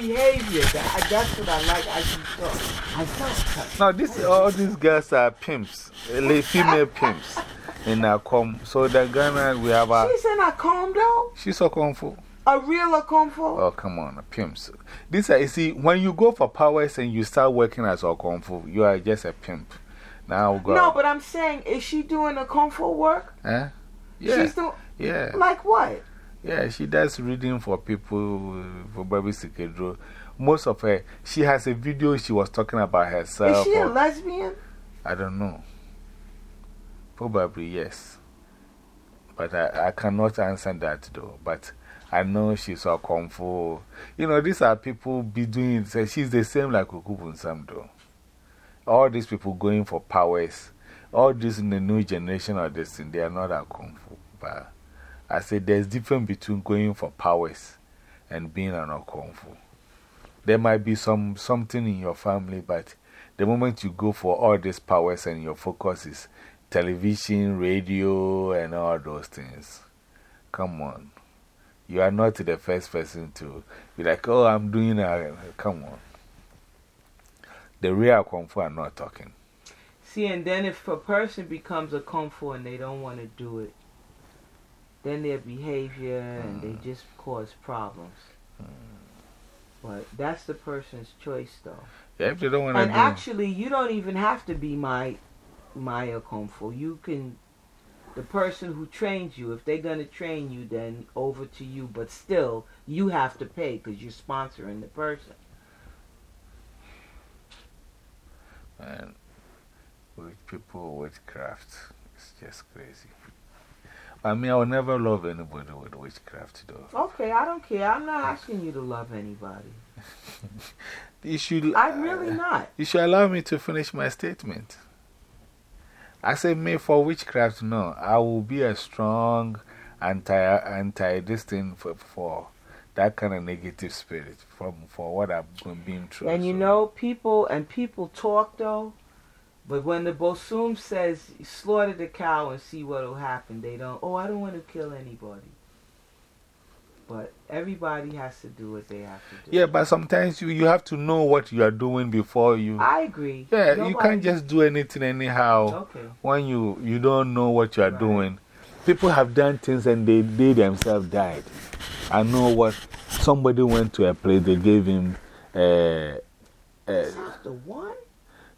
behavior. That, that's what I like. I can talk. I felt Now, this, all these girls are pimps, uh, female pimps in Akom. So, the Ghana, we have a. She's in a comb though? She's Akomfo. A real Akomfo? Oh, come on, a pimps. This, you see, when you go for powers and you start working as Akomfo, you are just a pimp. Now, go. No, but I'm saying, is she doing Akomfo work? Eh? Yeah. She's doing. Yeah. Like what? Yeah, she does reading for people, for Baby Sikedro. Most of her, she has a video she was talking about herself. Is she a lesbian? I don't know. Probably yes. But I, I cannot answer that though. But I know she's Akomfo. You know, these are people be doing, so she's the same like Ukupun Sam though. All these people going for powers, all this in the new generation of this thing, they are not a kung fu. But I said there's difference between going for powers and being an Akomfo. There might be some something in your family, but the moment you go for all these powers and your focus is television, radio, and all those things, come on. You are not the first person to be like, oh, I'm doing a. Come on. The real Akomfo are not talking. See, and then if a person becomes Akomfo and they don't want to do it, then their behavior and they mm. just cause problems. Mm. But that's the person's choice, though. Yeah, if they don't want to And actually, you don't even have to be my Maya Kung Fu. You can, the person who trains you, if they're going to train you, then over to you. But still, you have to pay because you're sponsoring the person. And with people with craft, it's just crazy. I mean, I will never love anybody with witchcraft, though. Okay, I don't care. I'm not asking you to love anybody. You should, I'm really not. you should allow me to finish my statement. I say, me for witchcraft, no. I will be a strong anti, anti this thing for, for that kind of negative spirit from, for what I've been through. And you so- know, people and people talk though, but when the Bosum says slaughter the cow and see what'll happen, they don't. Oh, I don't want to kill anybody. But everybody has to do what they have to do. Yeah, but sometimes you, you have to know what you are doing before you. I agree. Yeah, you can't just do anything anyhow Okay. when you, you don't know what you are Right. doing. People have done things and they, they themselves died. I know what somebody went to a place, they gave him, uh, uh, Is that the one?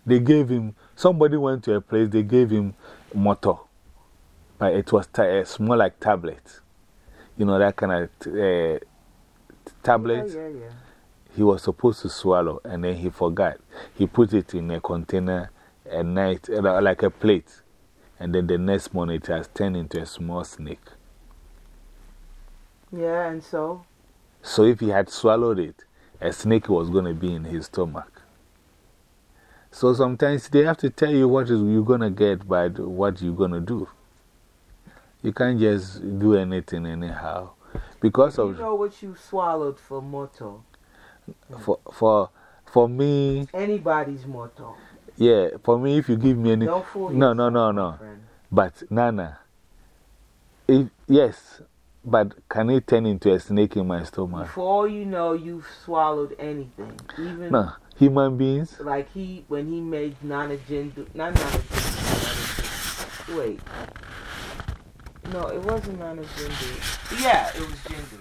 They gave him, somebody went to a place, they gave him motor. But it was uh, small like tablet. You know, that kind of uh, tablet Yeah, yeah, yeah. he was supposed to swallow and then he forgot. He put it in a container at night, uh, like a plate. And then the next morning it has turned into a small snake. Yeah, and so So if he had swallowed it, a snake was going to be in his stomach. So sometimes they have to tell you what is you're going to get by what you're going to do. You can't just do anything anyhow. Because you of, know what you swallowed for moto. for, for, for me, Anybody's moto. yeah, for me, if you give me any. Don't fool No, no, no, no. friend. But, Nana, if, yes, but can it turn into a snake in my stomach? Before you know, you've swallowed anything. Even No, human beings? like he, when he made Nana Jindu, not Nana Jindu. Wait. No, it wasn't Nana Jindu. Yeah, it was Jindu.